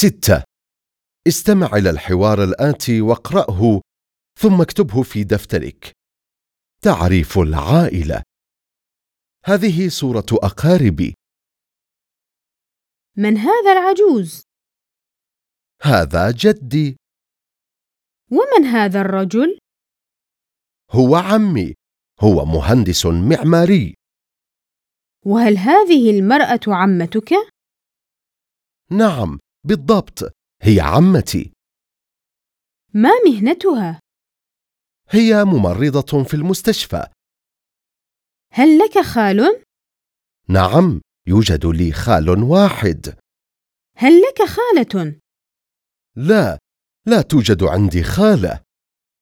ستة. استمع إلى الحوار الآتي واقرأه ثم اكتبه في دفترك. تعريف العائلة. هذه صورة أقاربي. من هذا العجوز؟ هذا جدي. ومن هذا الرجل؟ هو عمي. هو مهندس معماري. وهل هذه المرأة عمتك؟ نعم. بالضبط هي عمتي ما مهنتها؟ هي ممرضة في المستشفى هل لك خال؟ نعم يوجد لي خال واحد هل لك خالة؟ لا لا توجد عندي خالة